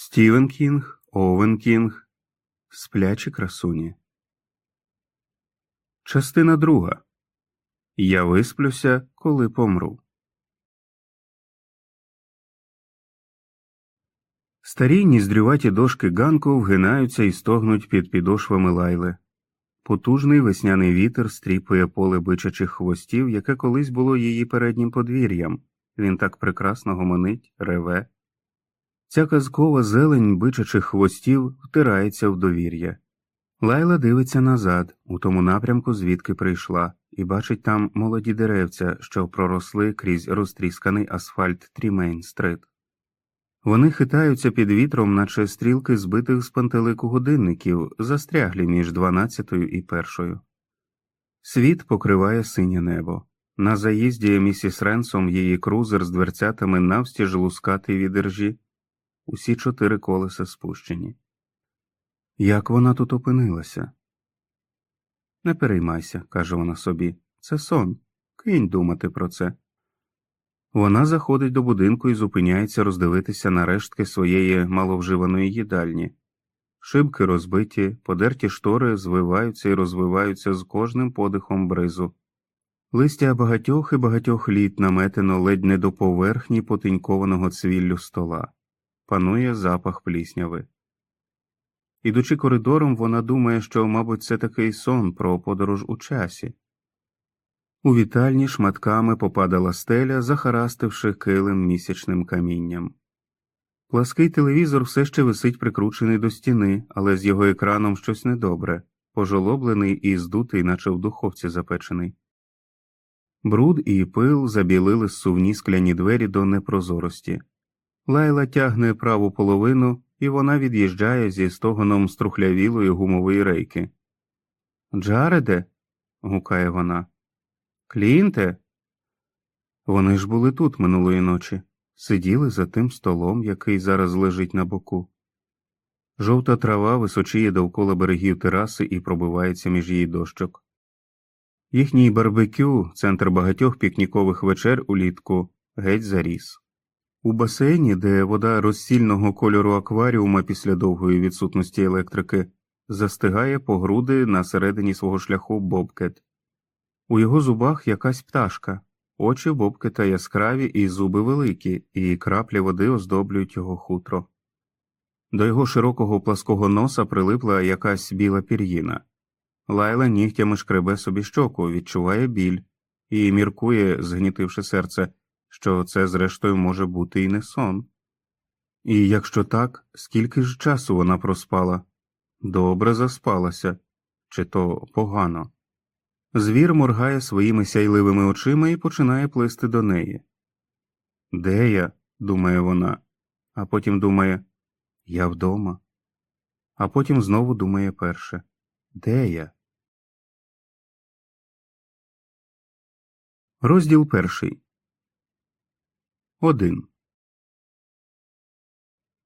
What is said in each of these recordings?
Стівен Кінг, Овен Кінг, Сплячі красуні. Частина друга. Я висплюся, коли помру. Старі ніздрюваті дошки ганку вгинаються і стогнуть під підошвами лайли. Потужний весняний вітер стріпує поле бичачих хвостів, яке колись було її переднім подвір'ям. Він так прекрасно гомонить, реве. Ця казкова зелень бичачих хвостів втирається в довір'я. Лайла дивиться назад, у тому напрямку, звідки прийшла, і бачить там молоді деревця, що проросли крізь розтрісканий асфальт Трімейн-стрит. Вони хитаються під вітром, наче стрілки збитих з пантелику годинників, застряглі між дванадцятою і першою. Світ покриває синє небо. На заїзді місіс Ренсом її крузер з дверцятами навстіж лускатий від. Усі чотири колеса спущені. Як вона тут опинилася? Не переймайся, каже вона собі. Це сон. Кинь думати про це. Вона заходить до будинку і зупиняється роздивитися на рештки своєї маловживаної їдальні. Шибки розбиті, подерті штори звиваються і розвиваються з кожним подихом бризу. Листя багатьох і багатьох літ наметено ледь не до поверхні потенькованого цвіллю стола. Панує запах плісняви. Ідучи коридором, вона думає, що, мабуть, це такий сон про подорож у часі. У вітальні шматками попадала стеля, захарастивши килим місячним камінням. Плаский телевізор все ще висить прикручений до стіни, але з його екраном щось недобре, пожолоблений і здутий, наче в духовці запечений. Бруд і пил забілили сувні скляні двері до непрозорості. Лайла тягне праву половину, і вона від'їжджає зі стогоном струхлявілої гумової рейки. Джареде. гукає вона. Клінте. Вони ж були тут минулої ночі, сиділи за тим столом, який зараз лежить на боку. Жовта трава височіє довкола берегів тераси і пробивається між її дощок. Їхній барбекю, центр багатьох пікнікових вечер улітку, геть заріс. У басейні, де вода розсільного кольору акваріума після довгої відсутності електрики, застигає по груди на середині свого шляху бобкет. У його зубах якась пташка, очі бобкета яскраві і зуби великі, і краплі води оздоблюють його хутро. До його широкого плаского носа прилипла якась біла пір'їна. Лайла нігтями шкребе собі щоку, відчуває біль і міркує, згнітивши серце, що це, зрештою, може бути і не сон. І якщо так, скільки ж часу вона проспала? Добре заспалася, чи то погано. Звір моргає своїми сяйливими очима і починає плисти до неї. Де я? думає вона, а потім думає Я вдома. А потім знову думає перше Де я? Розділ перший. Один.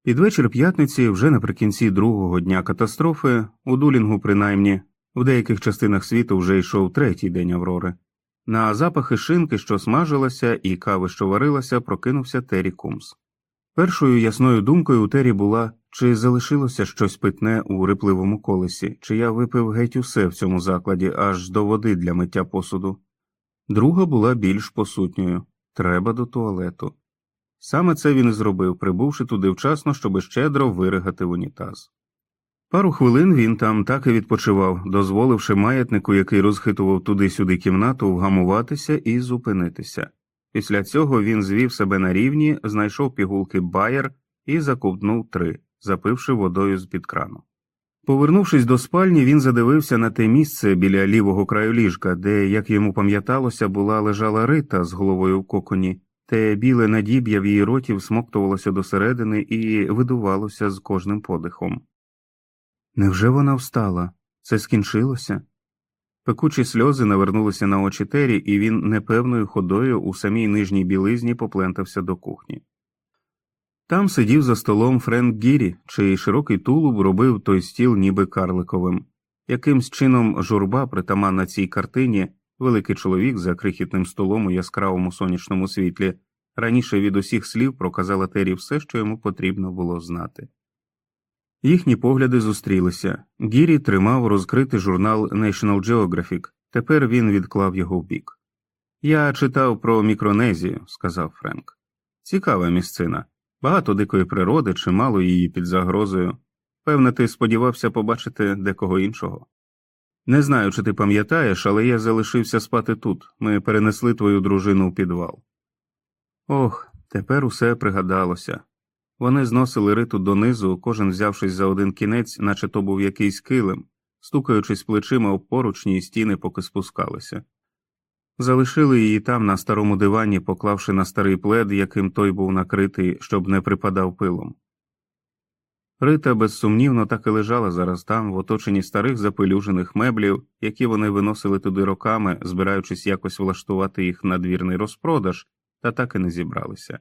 Під вечір п'ятниці, вже наприкінці другого дня катастрофи, у Дулінгу, принаймні, в деяких частинах світу вже йшов третій день Аврори. На запахи шинки, що смажилася, і кави, що варилася, прокинувся Террі Кумс. Першою ясною думкою у Террі була, чи залишилося щось питне у рипливому колесі, чи я випив геть усе в цьому закладі аж до води для миття посуду. Друга була більш посутньою треба до туалету. Саме це він і зробив, прибувши туди вчасно, щоби щедро виригати унітаз. Пару хвилин він там так і відпочивав, дозволивши маятнику, який розхитував туди-сюди кімнату, вгамуватися і зупинитися. Після цього він звів себе на рівні, знайшов пігулки Байер і закупнув три, запивши водою з під крану. Повернувшись до спальні, він задивився на те місце біля лівого краю ліжка, де, як йому пам'яталося, була лежала рита з головою в коконі, те біле надіб'я в її роті всмоктувалося досередини і видувалося з кожним подихом. Невже вона встала? Це скінчилося? Пекучі сльози навернулися на очі Тері, і він непевною ходою у самій нижній білизні поплентався до кухні. Там сидів за столом Френк Гірі, чий широкий тулуб робив той стіл ніби карликовим. Якимсь чином журба, притаманна цій картині, великий чоловік за крихітним столом у яскравому сонячному світлі, раніше від усіх слів проказала Тері все, що йому потрібно було знати. Їхні погляди зустрілися. Гірі тримав розкритий журнал National Geographic. Тепер він відклав його в бік. Я читав про Мікронезію, сказав Френк. Цікава місцина. Багато дикої природи, чимало її під загрозою. Певне, ти сподівався побачити декого іншого. Не знаю, чи ти пам'ятаєш, але я залишився спати тут. Ми перенесли твою дружину у підвал. Ох, тепер усе пригадалося. Вони зносили риту донизу, кожен взявшись за один кінець, наче то був якийсь килим, стукаючись плечима об поручні і стіни, поки спускалися. Залишили її там на старому дивані, поклавши на старий плед, яким той був накритий, щоб не припадав пилом. Рита безсумнівно так і лежала зараз там, в оточенні старих запелюжених меблів, які вони виносили туди роками, збираючись якось влаштувати їх на двірний розпродаж, та так і не зібралися.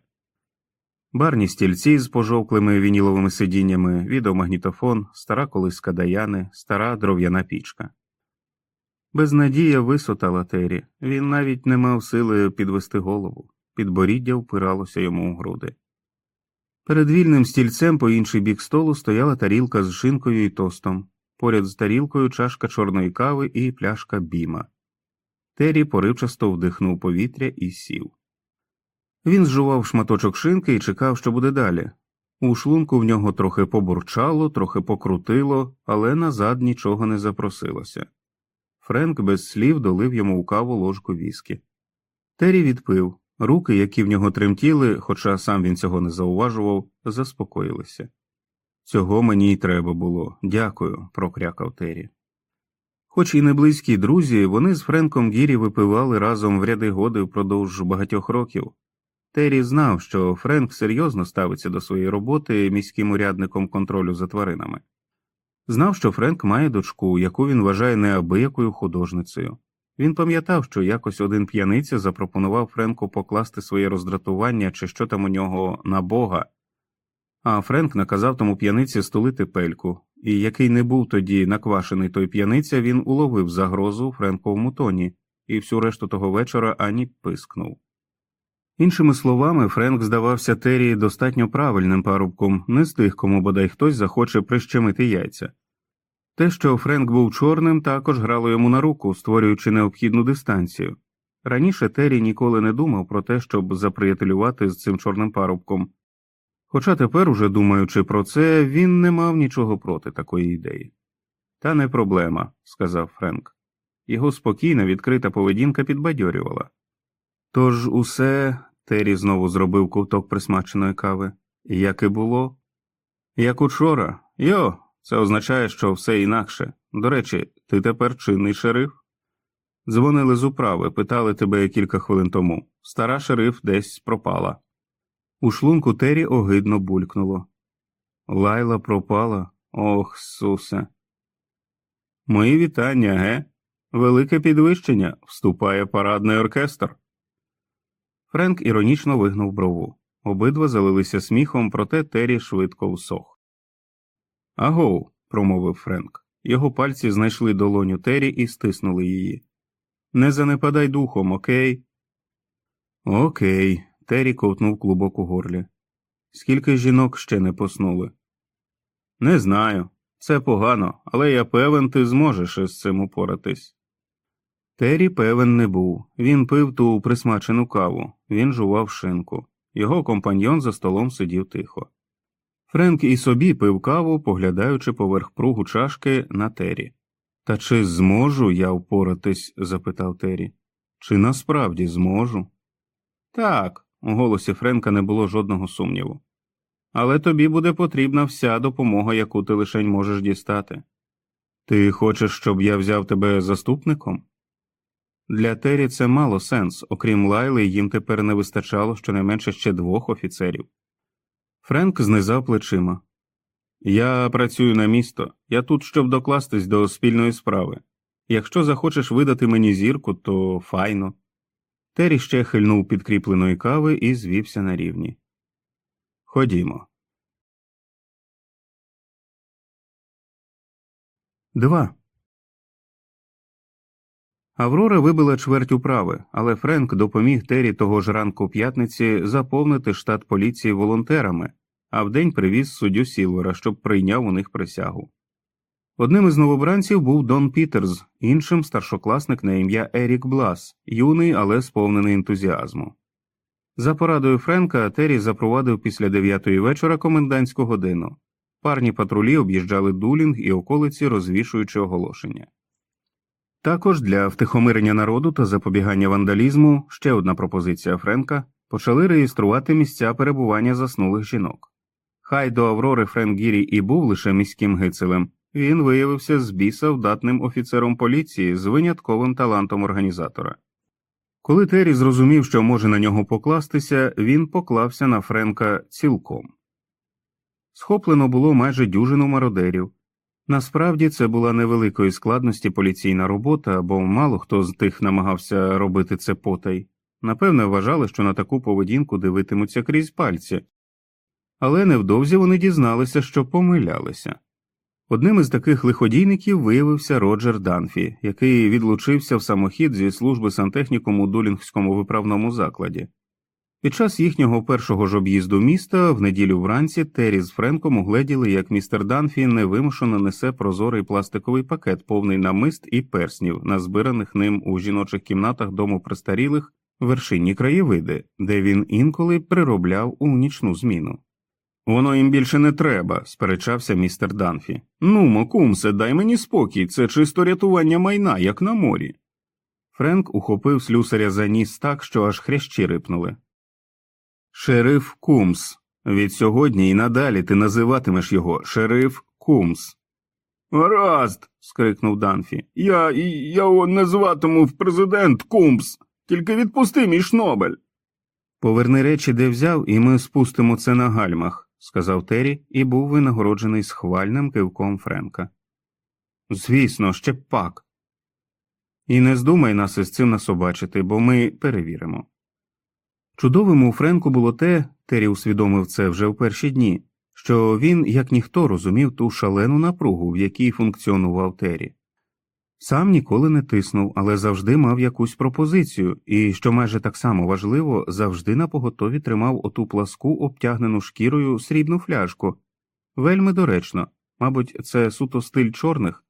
Барні стільці з пожовклими вініловими сидіннями, відеомагнітофон, стара колиска Даяни, стара дров'яна пічка. Безнадія висотала Тері, він навіть не мав сили підвести голову, підборіддя впиралося йому у груди. Перед вільним стільцем по інший бік столу стояла тарілка з шинкою і тостом, поряд з тарілкою чашка чорної кави і пляшка біма. Тері поривчасто вдихнув повітря і сів. Він зжував шматочок шинки і чекав, що буде далі. У шлунку в нього трохи побурчало, трохи покрутило, але назад нічого не запросилося. Френк без слів долив йому у каву ложку віскі. Террі відпив, руки, які в нього тремтіли, хоча сам він цього не зауважував, заспокоїлися. Цього мені й треба було, дякую, прокрякав Террі. Хоч і не близькі друзі, вони з Френком Гірі випивали разом в ряди годи впродовж багатьох років. Террі знав, що Френк серйозно ставиться до своєї роботи міським урядником контролю за тваринами. Знав, що Френк має дочку, яку він вважає неабиякою художницею. Він пам'ятав, що якось один п'яниця запропонував Френку покласти своє роздратування чи що там у нього на бога, а Френк наказав тому п'яниці стулити пельку, і який не був тоді наквашений той п'яниця, він уловив загрозу Френковому тоні і всю решту того вечора ані пискнув. Іншими словами, Френк здавався Террі достатньо правильним парубком, не з тих, кому бодай хтось захоче прищемити яйця. Те, що Френк був чорним, також грало йому на руку, створюючи необхідну дистанцію. Раніше Террі ніколи не думав про те, щоб заприятелювати з цим чорним парубком. Хоча тепер, уже думаючи про це, він не мав нічого проти такої ідеї. Та не проблема, сказав Френк. Його спокійна, відкрита поведінка підбадьорювала. Тож усе Террі знову зробив ковток присмаченої кави, як і було. Як учора, йо, це означає, що все інакше. До речі, ти тепер чинний шериф? Дзвонили з управи, питали тебе кілька хвилин тому. Стара шериф десь пропала. У шлунку Террі огидно булькнуло. Лайла пропала, ох, сусе. Мої вітання, ге? Велике підвищення. Вступає парадний оркестр. Френк іронічно вигнув брову. Обидва залилися сміхом, проте Террі швидко всох. Агоу, промовив Френк. Його пальці знайшли долоню Террі і стиснули її. Не занепадай духом, окей? Окей. Террі ковтнув клубок у горлі. Скільки жінок ще не поснули? Не знаю. Це погано, але я певен, ти зможеш із цим упоратись. Террі певен не був. Він пив ту присмачену каву, він жував шинку. Його компаньйон за столом сидів тихо. Френк і собі пив каву, поглядаючи поверх пругу чашки на Террі. Та чи зможу я впоратись? запитав Террі. Чи насправді зможу? Так, у голосі Френка не було жодного сумніву. Але тобі буде потрібна вся допомога, яку ти лишень можеш дістати. Ти хочеш, щоб я взяв тебе заступником? Для Террі це мало сенс, окрім Лайли, їм тепер не вистачало щонайменше ще двох офіцерів. Френк знизав плечима. Я працюю на місто, я тут, щоб докластись до спільної справи. Якщо захочеш видати мені зірку, то файно. Террі ще хильнув підкріпленої кави і звівся на рівні. Ходімо. Два. Аврора вибила чверть управи, але Френк допоміг Террі того ж ранку п'ятниці заповнити штат поліції волонтерами, а вдень привіз суддю Сілвера, щоб прийняв у них присягу. Одним із новобранців був Дон Пітерс, іншим старшокласник на ім'я Ерік Блас, юний, але сповнений ентузіазму. За порадою Френка Террі запровадив після дев'ятої вечора комендантську годину. Парні патрулі об'їжджали дулінг і околиці, розвішуючи оголошення. Також для втихомирення народу та запобігання вандалізму ще одна пропозиція Френка почали реєструвати місця перебування заснулих жінок. Хай до Аврори Френк Гірі і був лише міським гицелем, він виявився з біса вдатним офіцером поліції з винятковим талантом організатора. Коли Террі зрозумів, що може на нього покластися, він поклався на Френка цілком. Схоплено було майже дюжину мародерів. Насправді це була невеликої складності поліційна робота, бо мало хто з тих намагався робити це потай. Напевне, вважали, що на таку поведінку дивитимуться крізь пальці, але невдовзі вони дізналися, що помилялися. Одним із таких лиходійників виявився Роджер Данфі, який відлучився в самохід зі служби сантехніком у Дулінгському виправному закладі. Під час їхнього першого ж об'їзду міста в неділю вранці Террі з Френком угледіли, як містер Данфі невимушено несе прозорий пластиковий пакет, повний намист і перснів, назбираних ним у жіночих кімнатах дому престарілих вершинні краєвиди, де він інколи приробляв у нічну зміну. Воно їм більше не треба, сперечався містер Данфі. Ну, кумсе, дай мені спокій, це чисто рятування майна, як на морі. Френк ухопив слюсаря за ніс так, що аж хрящі рипнули. Шериф Кумс. Від сьогодні і надалі ти називатимеш його шериф Кумс. Гаразд. скрикнув Данфі. Я я його називатиму в президент Кумс. Тільки відпусти мій шнобель. Поверни речі, де взяв, і ми спустимо це на гальмах, сказав Террі і був винагороджений схвальним кивком Френка. Звісно, ще пак. І не здумай нас із цим насобачити, бо ми перевіримо. Чудовим у Френку було те, Террі усвідомив це вже в перші дні, що він, як ніхто, розумів ту шалену напругу, в якій функціонував Террі. Сам ніколи не тиснув, але завжди мав якусь пропозицію, і, що майже так само важливо, завжди на поготові тримав оту пласку, обтягнену шкірою срібну фляжку. Вельми доречно, мабуть, це суто стиль чорних.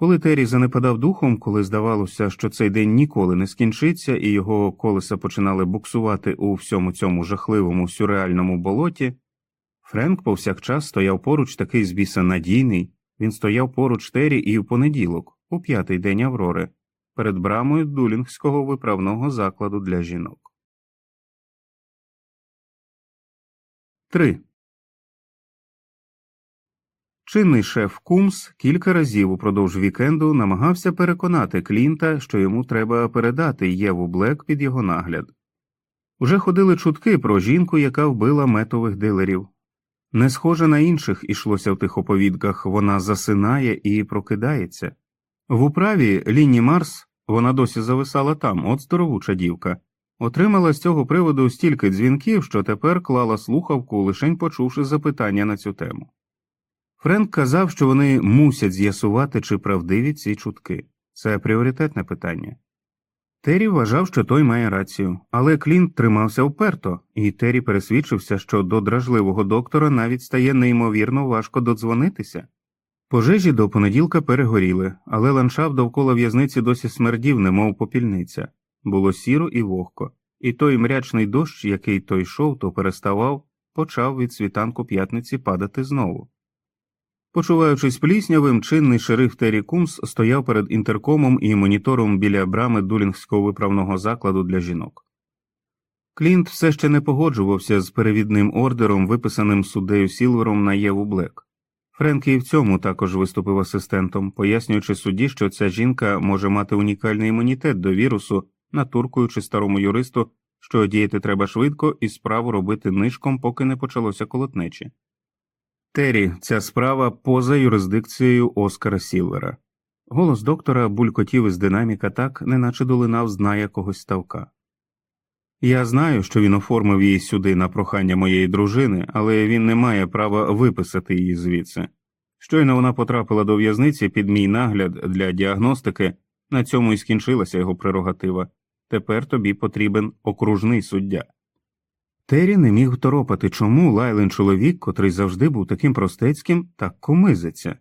Коли Террі занепадав духом, коли здавалося, що цей день ніколи не скінчиться, і його колеса починали буксувати у всьому цьому жахливому сюрреальному болоті, Френк повсякчас стояв поруч такий з біса надійний, він стояв поруч Террі і в понеділок у п'ятий день Аврори перед брамою Дулінгського виправного закладу для жінок. 3. Чинний шеф Кумс кілька разів упродовж вікенду намагався переконати Клінта, що йому треба передати Єву Блек під його нагляд. Уже ходили чутки про жінку, яка вбила метових дилерів. Не схоже на інших ішлося в тих оповідках вона засинає і прокидається. В управі Лінні Марс, вона досі зависала там, от здоровуча дівка, отримала з цього приводу стільки дзвінків, що тепер клала слухавку, лишень почувши запитання на цю тему. Френк казав, що вони мусять з'ясувати, чи правдиві ці чутки це пріоритетне питання. Террі вважав, що той має рацію, але Клінт тримався вперто, і Террі пересвідчився, що до дражливого доктора навіть стає неймовірно важко додзвонитися. Пожежі до понеділка перегоріли, але ландшафт довкола в'язниці досі смердів, немов попільниця, було сіро і вогко, і той мрячний дощ, який то йшов, то переставав, почав від світанку п'ятниці падати знову. Почуваючись пліснявим, чинний шериф Террі Кумс стояв перед інтеркомом і монітором біля брами дулінгського виправного закладу для жінок. Клінт все ще не погоджувався з перевідним ордером, виписаним суддею Сілвером на Єву Блек. Френк і в цьому також виступив асистентом, пояснюючи судді, що ця жінка може мати унікальний імунітет до вірусу, натуркуючи старому юристу, що діяти треба швидко і справу робити нишком, поки не почалося колотнечі. Террі, ця справа поза юрисдикцією Оскара Сілвера. Голос доктора булькотів із динаміка так, неначе долинав з якогось ставка. Я знаю, що він оформив її сюди на прохання моєї дружини, але він не має права виписати її звідси. Щойно вона потрапила до в'язниці під мій нагляд для діагностики, на цьому і скінчилася його прерогатива. Тепер тобі потрібен окружний суддя. Террі не міг второпати, чому Лайлен чоловік, котрий завжди був таким простецьким, так комизиться.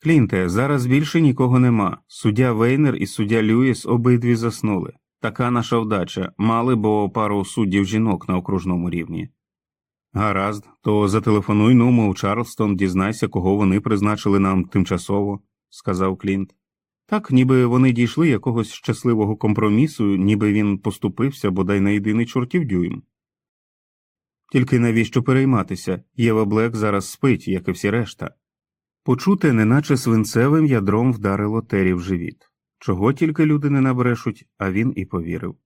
Клінте, зараз більше нікого нема. Суддя Вейнер і суддя Люїс обидві заснули. Така наша вдача, мали бо пару суддів жінок на окружному рівні. Гаразд, то зателефонуй ному у Чарлстон, дізнайся, кого вони призначили нам тимчасово, сказав Клінт. Так, ніби вони дійшли якогось щасливого компромісу, ніби він поступився бодай на єдиний чортів дюйм. Тільки навіщо перейматися? Єва Блек зараз спить, як і всі решта. Почуте, неначе свинцевим ядром вдарило Тері в живіт. Чого тільки люди не набрешуть, а він і повірив.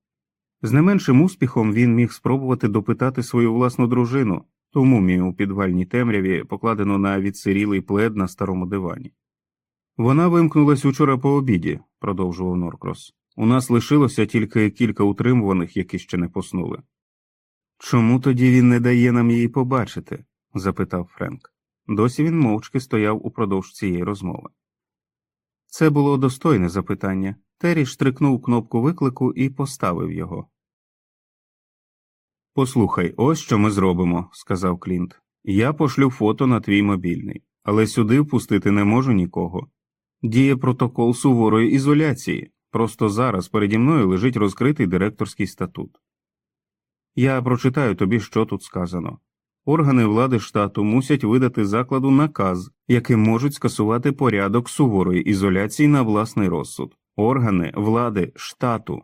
З не меншим успіхом він міг спробувати допитати свою власну дружину, ту мумію у підвальній темряві, покладену на відсирілий плед на старому дивані. Вона вимкнулась учора по обіді, продовжував Норкрос. У нас лишилося тільки кілька утримуваних, які ще не поснули. Чому тоді він не дає нам її побачити? запитав Френк. Досі він мовчки стояв упродовж цієї розмови. Це було достойне запитання. Террі штрикнув кнопку виклику і поставив його. Послухай, ось що ми зробимо, сказав Клінт. Я пошлю фото на твій мобільний, але сюди впустити не можу нікого. Діє протокол суворої ізоляції. Просто зараз переді мною лежить розкритий директорський статут. Я прочитаю тобі, що тут сказано. Органи влади штату мусять видати закладу наказ, яким можуть скасувати порядок суворої ізоляції на власний розсуд. Органи влади штату.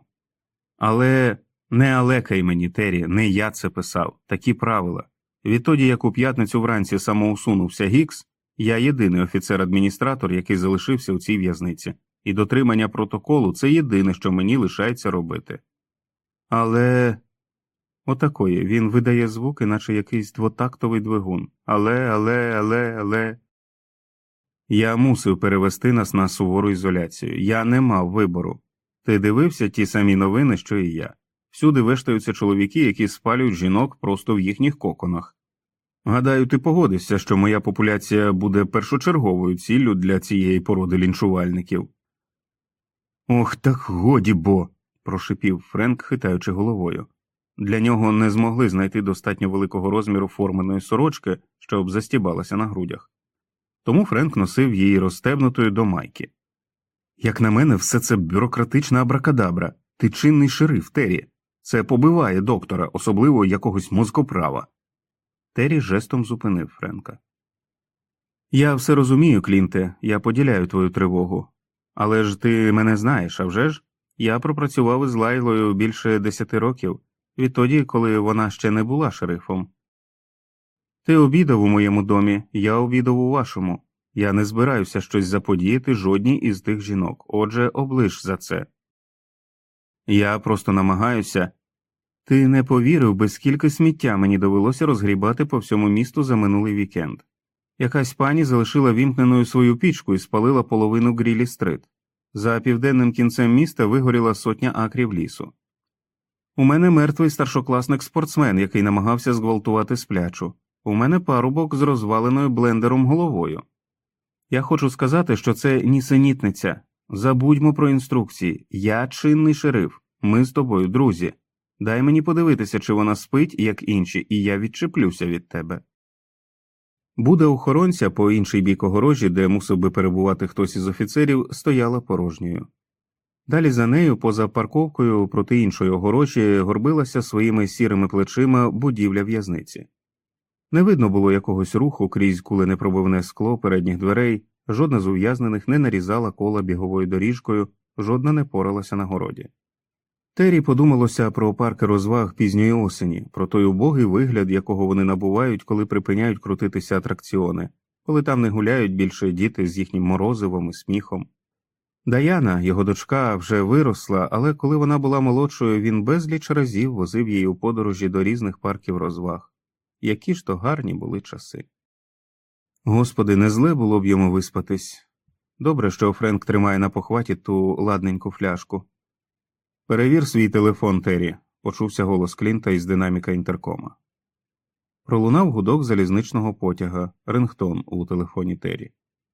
Але не алекай мені, Террі, не я це писав, такі правила. Відтоді, як у п'ятницю вранці самоусунувся Гікс, я єдиний офіцер-адміністратор, який залишився у цій в'язниці, і дотримання протоколу це єдине, що мені лишається робити. Але отакої він видає звуки, наче якийсь двотактовий двигун. Але, але, але, але. Я мусив перевести нас на сувору ізоляцію. Я не мав вибору. Ти дивився ті самі новини, що і я. Всюди вештаються чоловіки, які спалюють жінок просто в їхніх коконах. Гадаю, ти погодишся, що моя популяція буде першочерговою ціллю для цієї породи лінчувальників. Ох, так годі бо. прошипів Френк, хитаючи головою. Для нього не змогли знайти достатньо великого розміру форменої сорочки, щоб застібалася на грудях. Тому Френк носив її розстебнутою до майки. Як на мене, все це бюрократична абракадабра, ти чинний шериф, Террі. Це побиває доктора, особливо якогось мозкоправа. Террі жестом зупинив Френка. Я все розумію, Клінте, я поділяю твою тривогу. Але ж ти мене знаєш, а вже ж? Я пропрацював із Лайлою більше десяти років, відтоді, коли вона ще не була шерифом. Ти обідав у моєму домі, я обідав у вашому. Я не збираюся щось заподіяти жодній із тих жінок, отже, облиш за це. Я просто намагаюся. Ти не повірив, би скільки сміття мені довелося розгрібати по всьому місту за минулий вікенд. Якась пані залишила вімкненою свою пічку і спалила половину грілі стрит. За південним кінцем міста вигоріла сотня акрів лісу. У мене мертвий старшокласник спортсмен, який намагався зґвалтувати сплячу. У мене парубок з розваленою блендером головою. Я хочу сказати, що це нісенітниця. Забудьмо про інструкції. Я чинний шериф. Ми з тобою, друзі. Дай мені подивитися, чи вона спить, як інші, і я відчеплюся від тебе. Буда охоронця по інший бік огорожі, де мусив би перебувати хтось із офіцерів, стояла порожньою. Далі за нею, поза парковкою проти іншої огорожі, горбилася своїми сірими плечима будівля в'язниці. Не видно було якогось руху крізь куленепробивне скло передніх дверей, жодна з ув'язнених не нарізала кола біговою доріжкою, жодна не поралася на городі. Террі подумалося про парки розваг пізньої осені, про той убогий вигляд, якого вони набувають, коли припиняють крутитися атракціони, коли там не гуляють більше діти з їхнім морозивом і сміхом. Даяна, його дочка, вже виросла, але коли вона була молодшою, він безліч разів возив її у подорожі до різних парків розваг. Які ж то гарні були часи. Господи, не зле було б йому виспатись. Добре, що Френк тримає на похваті ту ладненьку фляжку. Перевір свій телефон, Террі, почувся голос Клінта із динаміка інтеркома. Пролунав гудок залізничного потяга, рингтон у телефоні Террі.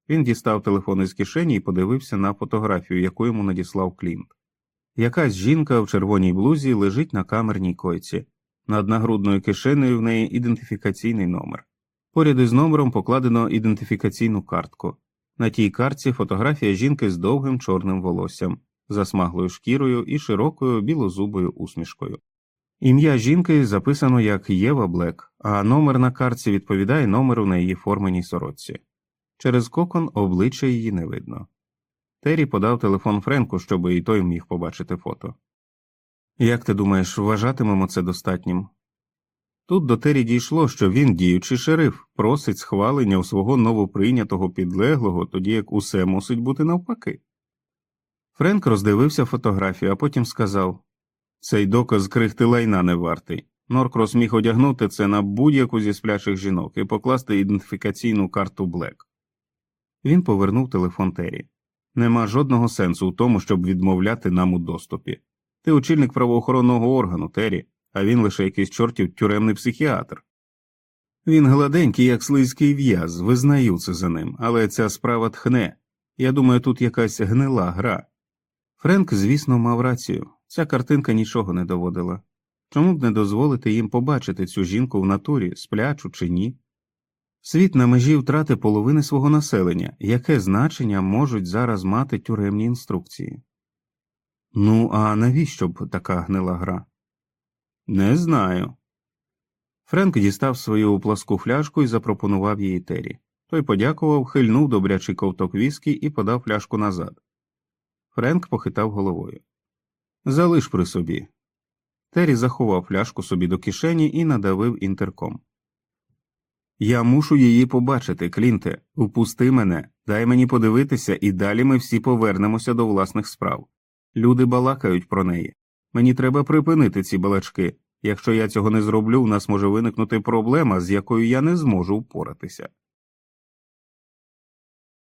Він дістав телефон із кишені і подивився на фотографію, яку йому надіслав Клінт. Якась жінка в червоній блузі лежить на камерній койці. Над нагрудною кишенею в неї ідентифікаційний номер. Поряд із номером покладено ідентифікаційну картку. На тій картці фотографія жінки з довгим чорним волоссям, засмаглою шкірою і широкою білозубою усмішкою. Ім'я жінки записано як Єва Блек, а номер на картці відповідає номеру на її форменій сорочці. Через кокон обличчя її не видно. Террі подав телефон Френку, щоб і той міг побачити фото. Як ти думаєш, вважатимемо це достатнім? Тут до Террі дійшло, що він, діючий шериф, просить схвалення у свого новоприйнятого підлеглого, тоді як усе мусить бути навпаки. Френк роздивився фотографію, а потім сказав цей доказ крихти лайна не вартий. Норкрос міг одягнути це на будь-яку зі сплячих жінок і покласти ідентифікаційну карту Блек. Він повернув телефон Террі. Нема жодного сенсу в тому, щоб відмовляти нам у доступі. Ти очільник правоохоронного органу, Террі, а він лише якийсь чортів тюремний психіатр. Він гладенький, як слизький в'яз, визнаю це за ним, але ця справа тхне. Я думаю, тут якась гнила гра. Френк, звісно, мав рацію. Ця картинка нічого не доводила. Чому б не дозволити їм побачити цю жінку в натурі, сплячу чи ні? Світ на межі втрати половини свого населення, яке значення можуть зараз мати тюремні інструкції? Ну, а навіщо б така гнила гра? Не знаю. Френк дістав свою пласку фляжку і запропонував її Террі. Той подякував, хильнув добрячий ковток віскі і подав фляжку назад. Френк похитав головою. Залиш при собі. Террі заховав фляжку собі до кишені і надавив інтерком. Я мушу її побачити, Клінте. Упусти мене, дай мені подивитися, і далі ми всі повернемося до власних справ. Люди балакають про неї. Мені треба припинити ці балачки. Якщо я цього не зроблю, у нас може виникнути проблема, з якою я не зможу впоратися.